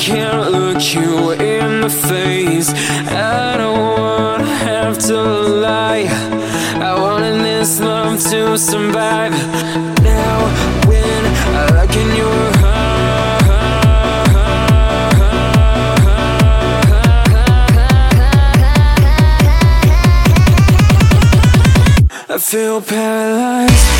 can't look you in the face. I don't wanna have to lie. I wanted this love to survive. Now when I look in your I feel paralyzed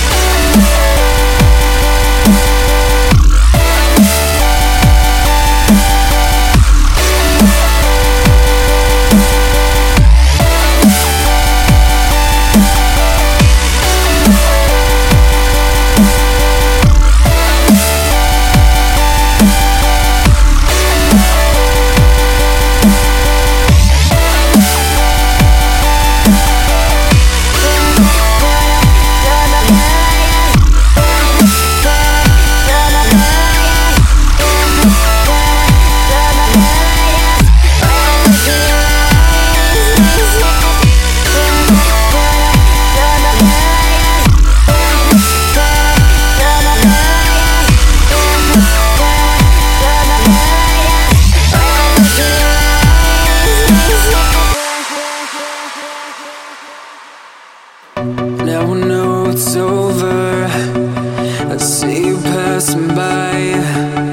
it's over. I see you passing by.